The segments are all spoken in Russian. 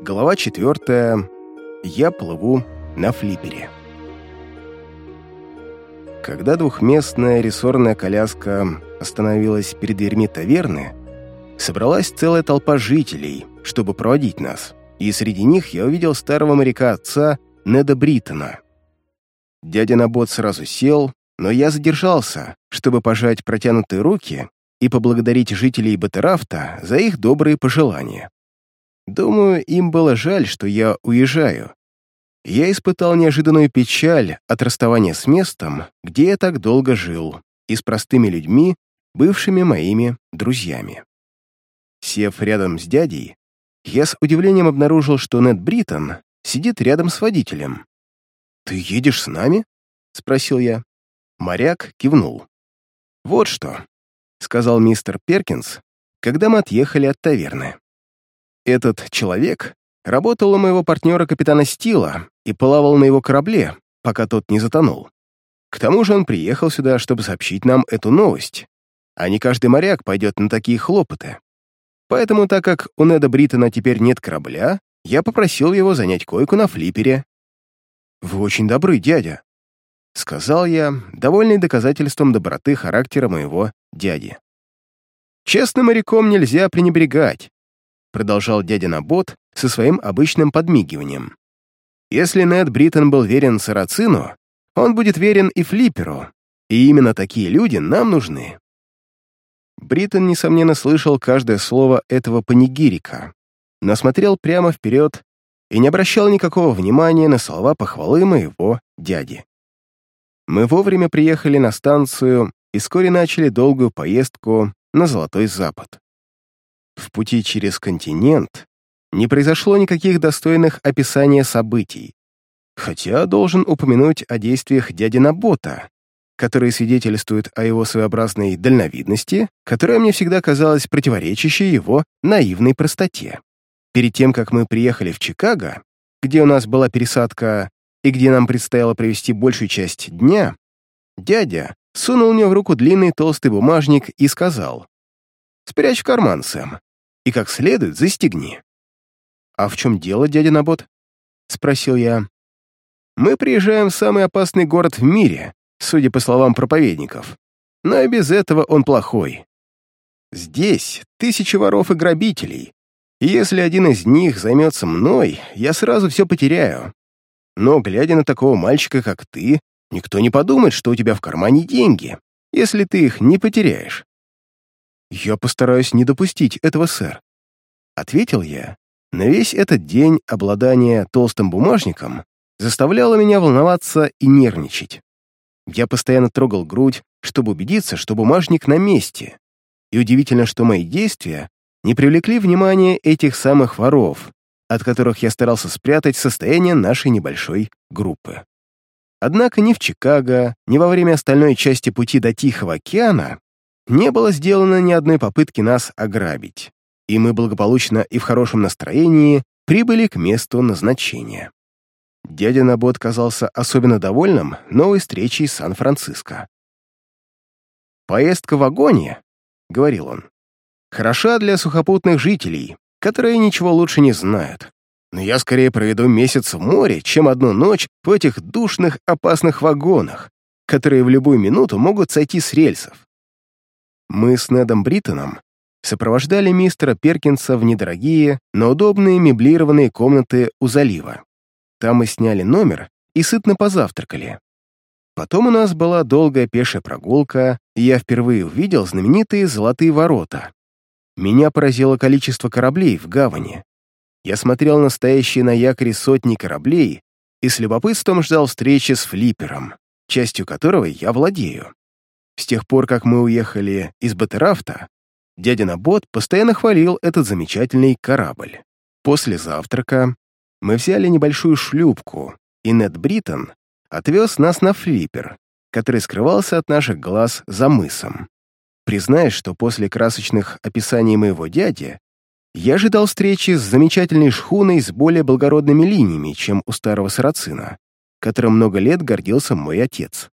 Глава четвертая. Я плыву на флипере. Когда двухместная рессорная коляска остановилась перед дверьми таверны, собралась целая толпа жителей, чтобы проводить нас, и среди них я увидел старого моряка отца Неда Бриттона. Дядя Набот сразу сел, но я задержался, чтобы пожать протянутые руки и поблагодарить жителей Батерафта за их добрые пожелания. Думаю, им было жаль, что я уезжаю. Я испытал неожиданную печаль от расставания с местом, где я так долго жил, и с простыми людьми, бывшими моими друзьями. Сев рядом с дядей, я с удивлением обнаружил, что Нед Бриттон сидит рядом с водителем. «Ты едешь с нами?» — спросил я. Моряк кивнул. «Вот что», — сказал мистер Перкинс, когда мы отъехали от таверны. Этот человек работал у моего партнера капитана Стила и плавал на его корабле, пока тот не затонул. К тому же он приехал сюда, чтобы сообщить нам эту новость. А не каждый моряк пойдет на такие хлопоты. Поэтому, так как у Неда Бриттона теперь нет корабля, я попросил его занять койку на флипере. «Вы очень добры, дядя», — сказал я, довольный доказательством доброты характера моего дяди. «Честным моряком нельзя пренебрегать продолжал дядя Набот со своим обычным подмигиванием. Если Нед Бриттон был верен Сарацину, он будет верен и Флипперу, и именно такие люди нам нужны. Бриттон, несомненно, слышал каждое слово этого панегирика, но смотрел прямо вперед и не обращал никакого внимания на слова похвалы моего дяди. Мы вовремя приехали на станцию и вскоре начали долгую поездку на Золотой Запад. В пути через континент не произошло никаких достойных описания событий, хотя должен упомянуть о действиях дяди Набота, которые свидетельствуют о его своеобразной дальновидности, которая мне всегда казалась противоречащей его наивной простоте. Перед тем, как мы приехали в Чикаго, где у нас была пересадка и где нам предстояло провести большую часть дня, дядя сунул мне в руку длинный толстый бумажник и сказал, «Спрячь в карман, Сэм и как следует застегни». «А в чем дело, дядя Набот?» — спросил я. «Мы приезжаем в самый опасный город в мире, судя по словам проповедников. Но и без этого он плохой. Здесь тысячи воров и грабителей, и если один из них займется мной, я сразу все потеряю. Но, глядя на такого мальчика, как ты, никто не подумает, что у тебя в кармане деньги, если ты их не потеряешь. «Я постараюсь не допустить этого, сэр», — ответил я. На весь этот день обладание толстым бумажником заставляло меня волноваться и нервничать. Я постоянно трогал грудь, чтобы убедиться, что бумажник на месте. И удивительно, что мои действия не привлекли внимания этих самых воров, от которых я старался спрятать состояние нашей небольшой группы. Однако ни в Чикаго, ни во время остальной части пути до Тихого океана не было сделано ни одной попытки нас ограбить, и мы благополучно и в хорошем настроении прибыли к месту назначения. Дядя Набот казался особенно довольным новой встречей с Сан-Франциско. «Поездка в вагоне», — говорил он, — «хороша для сухопутных жителей, которые ничего лучше не знают. Но я скорее проведу месяц в море, чем одну ночь в этих душных опасных вагонах, которые в любую минуту могут сойти с рельсов. Мы с Недом Бриттоном сопровождали мистера Перкинса в недорогие, но удобные меблированные комнаты у залива. Там мы сняли номер и сытно позавтракали. Потом у нас была долгая пешая прогулка, и я впервые увидел знаменитые «Золотые ворота». Меня поразило количество кораблей в гавани. Я смотрел на стоящие на якоре сотни кораблей и с любопытством ждал встречи с флиппером, частью которого я владею. С тех пор, как мы уехали из Батерафта, дядя Набот постоянно хвалил этот замечательный корабль. После завтрака мы взяли небольшую шлюпку, и Нед Бриттон отвез нас на флиппер, который скрывался от наших глаз за мысом. Признаюсь, что после красочных описаний моего дяди я ожидал встречи с замечательной шхуной с более благородными линиями, чем у старого сарацина, которым много лет гордился мой отец.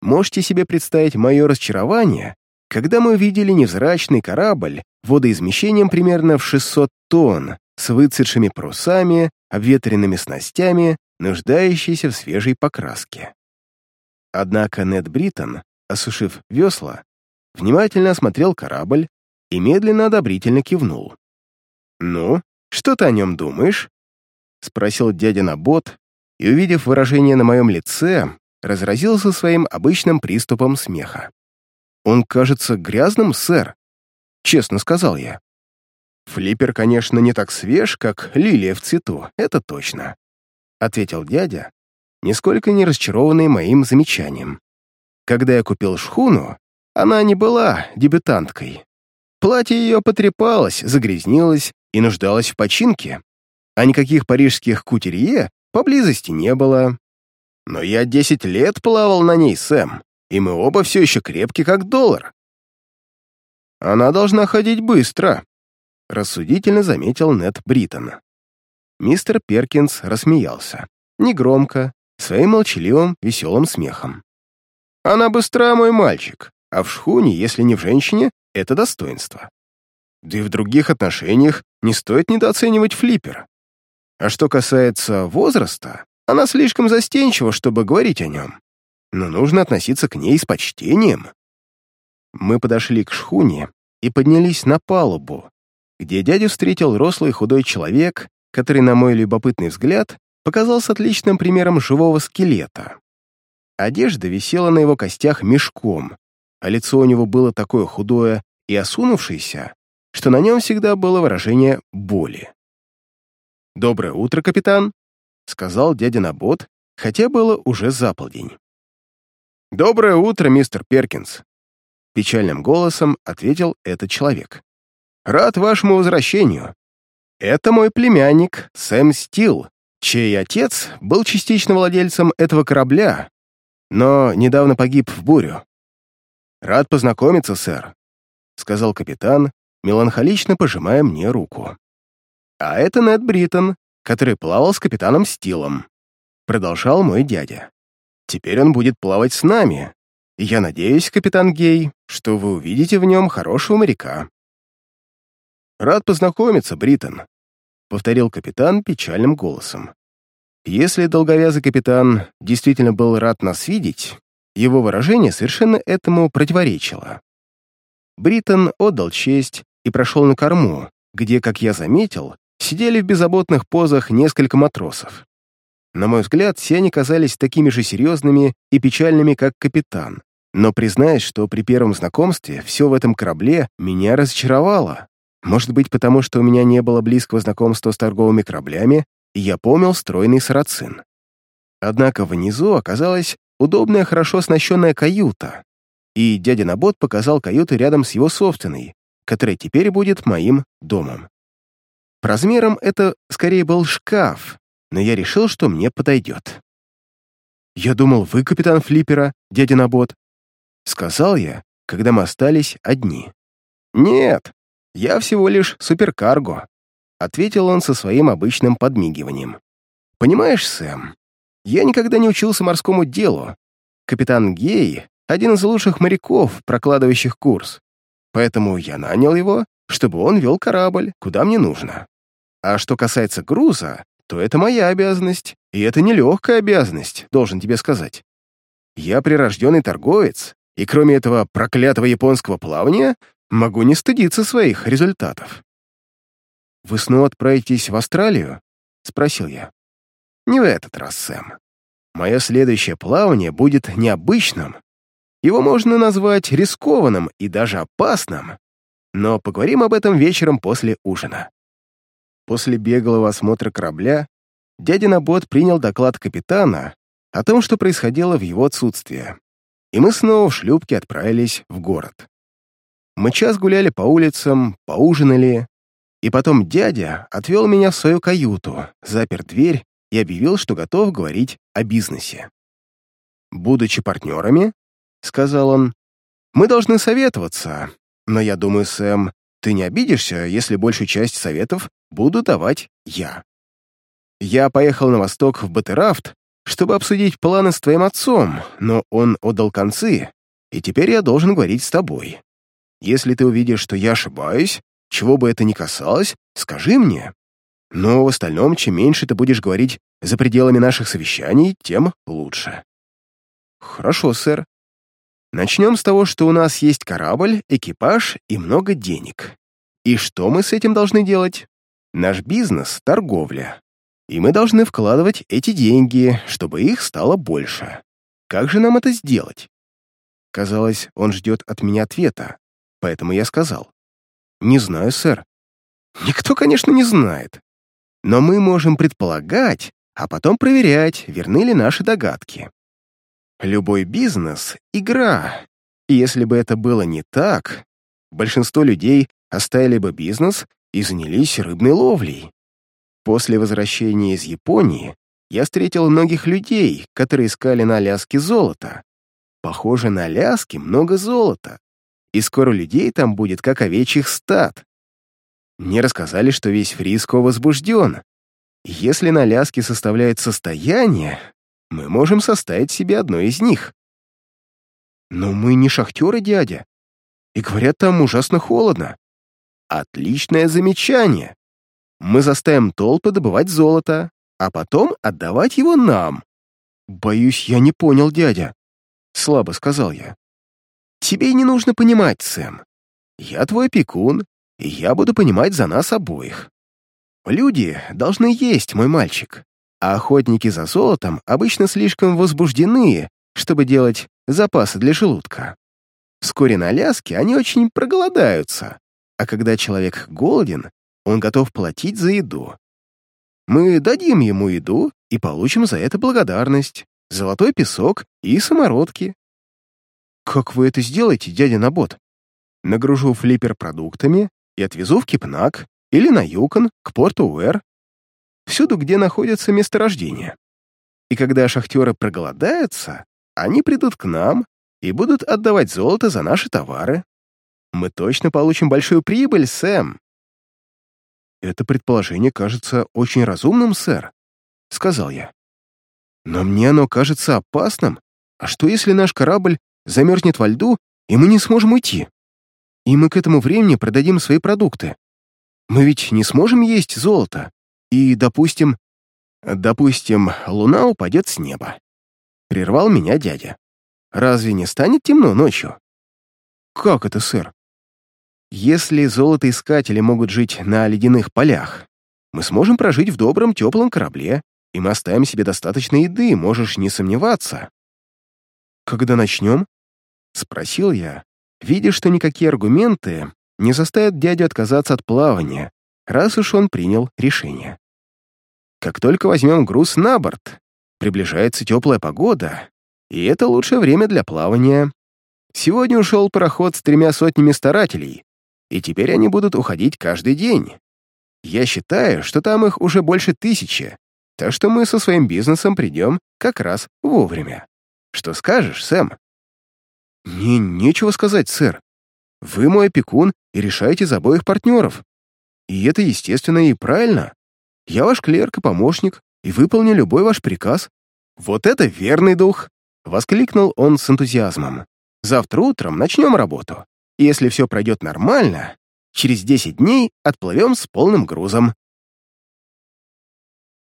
Можете себе представить мое разочарование, когда мы увидели невзрачный корабль водоизмещением примерно в 600 тонн с выцветшими парусами, обветренными снастями, нуждающийся в свежей покраске. Однако Нед Бриттон, осушив весла, внимательно осмотрел корабль и медленно одобрительно кивнул. «Ну, что ты о нем думаешь?» — спросил дядя Набот, и, увидев выражение на моем лице, разразился своим обычным приступом смеха. «Он кажется грязным, сэр», — честно сказал я. «Флиппер, конечно, не так свеж, как лилия в цвету, это точно», — ответил дядя, нисколько не разочарованный моим замечанием. «Когда я купил шхуну, она не была дебютанткой. Платье ее потрепалось, загрязнилось и нуждалось в починке, а никаких парижских кутерье поблизости не было. Но я десять лет плавал на ней, Сэм, и мы оба все еще крепки, как доллар. Она должна ходить быстро, рассудительно заметил Нед Бриттон. Мистер Перкинс рассмеялся, негромко, своим молчаливым, веселым смехом. «Она быстра, мой мальчик, а в шхуне, если не в женщине, это достоинство. Да и в других отношениях не стоит недооценивать флиппер. А что касается возраста, она слишком застенчива, чтобы говорить о нем. Но нужно относиться к ней с почтением. Мы подошли к шхуне и поднялись на палубу, где дядю встретил рослый худой человек, который, на мой любопытный взгляд, показался отличным примером живого скелета. Одежда висела на его костях мешком, а лицо у него было такое худое и осунувшееся, что на нем всегда было выражение боли. «Доброе утро, капитан», — сказал дядя Набот, хотя было уже заполдень. «Доброе утро, мистер Перкинс», — печальным голосом ответил этот человек. «Рад вашему возвращению. Это мой племянник Сэм Стил, чей отец был частично владельцем этого корабля, но недавно погиб в бурю. Рад познакомиться, сэр», — сказал капитан, меланхолично пожимая мне руку. А это Нед Бриттон, который плавал с капитаном Стилом. Продолжал мой дядя. Теперь он будет плавать с нами. И я надеюсь, капитан Гей, что вы увидите в нем хорошего моряка. Рад познакомиться, Бриттон, повторил капитан печальным голосом. Если долговязый капитан действительно был рад нас видеть, его выражение совершенно этому противоречило. Бриттон отдал честь и прошел на корму, где, как я заметил, сидели в беззаботных позах несколько матросов. На мой взгляд, все они казались такими же серьезными и печальными, как капитан. Но признаюсь, что при первом знакомстве все в этом корабле меня разочаровало. Может быть, потому что у меня не было близкого знакомства с торговыми кораблями, и я помнил стройный сарацин. Однако внизу оказалась удобная, хорошо оснащенная каюта, и дядя Набот показал каюту рядом с его собственной, которая теперь будет моим домом. По размерам это скорее был шкаф, но я решил, что мне подойдет. «Я думал, вы капитан флиппера, дядя Набот», — сказал я, когда мы остались одни. «Нет, я всего лишь суперкарго», — ответил он со своим обычным подмигиванием. «Понимаешь, Сэм, я никогда не учился морскому делу. Капитан Гей — один из лучших моряков, прокладывающих курс. Поэтому я нанял его, чтобы он вел корабль, куда мне нужно. А что касается груза, то это моя обязанность, и это нелегкая обязанность, должен тебе сказать. Я прирожденный торговец, и кроме этого проклятого японского плавания могу не стыдиться своих результатов. «Вы снова отправитесь в Австралию?» — спросил я. «Не в этот раз, Сэм. Мое следующее плавание будет необычным. Его можно назвать рискованным и даже опасным, но поговорим об этом вечером после ужина. После беглого осмотра корабля дядя Набот принял доклад капитана о том, что происходило в его отсутствие, и мы снова в шлюпке отправились в город. Мы час гуляли по улицам, поужинали, и потом дядя отвел меня в свою каюту, запер дверь и объявил, что готов говорить о бизнесе. «Будучи партнерами, — сказал он, — мы должны советоваться, но я думаю, Сэм, ты не обидишься, если большую часть советов буду давать я. Я поехал на восток в Батерафт, чтобы обсудить планы с твоим отцом, но он отдал концы, и теперь я должен говорить с тобой. Если ты увидишь, что я ошибаюсь, чего бы это ни касалось, скажи мне. Но в остальном, чем меньше ты будешь говорить за пределами наших совещаний, тем лучше. Хорошо, сэр. Начнем с того, что у нас есть корабль, экипаж и много денег. И что мы с этим должны делать? Наш бизнес — торговля. И мы должны вкладывать эти деньги, чтобы их стало больше. Как же нам это сделать? Казалось, он ждет от меня ответа, поэтому я сказал. «Не знаю, сэр». «Никто, конечно, не знает. Но мы можем предполагать, а потом проверять, верны ли наши догадки. Любой бизнес — игра. И если бы это было не так, большинство людей оставили бы бизнес и занялись рыбной ловлей. После возвращения из Японии я встретил многих людей, которые искали на Аляске золото. Похоже, на Аляске много золота, и скоро людей там будет как овечьих стад. Мне рассказали, что весь Фриско возбужден. Если на Аляске составляет состояние, мы можем составить себе одно из них. Но мы не шахтеры, дядя. И говорят, там ужасно холодно. Отличное замечание. Мы заставим толпы добывать золото, а потом отдавать его нам. Боюсь, я не понял, дядя. Слабо сказал я. Тебе не нужно понимать, Сэм. Я твой пекун, и я буду понимать за нас обоих. Люди должны есть, мой мальчик, а охотники за золотом обычно слишком возбуждены, чтобы делать запасы для желудка. Вскоре на Аляске они очень проголодаются, а когда человек голоден, он готов платить за еду. Мы дадим ему еду и получим за это благодарность, золотой песок и самородки. Как вы это сделаете, дядя Набот? Нагружу флиппер продуктами и отвезу в Кипнак или на Юкон, к порту Уэр, всюду, где находятся месторождения. И когда шахтеры проголодаются, они придут к нам и будут отдавать золото за наши товары. Мы точно получим большую прибыль, Сэм. Это предположение кажется очень разумным, сэр, сказал я. Но мне оно кажется опасным. А что, если наш корабль замерзнет во льду, и мы не сможем уйти? И мы к этому времени продадим свои продукты. Мы ведь не сможем есть золото. И, допустим... Допустим, луна упадет с неба. Прервал меня дядя. Разве не станет темно ночью? Как это, сэр? Если золотоискатели могут жить на ледяных полях, мы сможем прожить в добром теплом корабле, и мы оставим себе достаточно еды, можешь не сомневаться. «Когда начнем?» — спросил я, видя, что никакие аргументы не заставят дядю отказаться от плавания, раз уж он принял решение. «Как только возьмем груз на борт, приближается теплая погода, и это лучшее время для плавания. Сегодня ушел пароход с тремя сотнями старателей, и теперь они будут уходить каждый день. Я считаю, что там их уже больше тысячи, так что мы со своим бизнесом придем как раз вовремя. Что скажешь, Сэм?» «Мне нечего сказать, сэр. Вы мой опекун и решаете за обоих партнеров. И это естественно и правильно. Я ваш клерк и помощник, и выполню любой ваш приказ». «Вот это верный дух!» — воскликнул он с энтузиазмом. «Завтра утром начнем работу. Если все пройдет нормально, через 10 дней отплывем с полным грузом.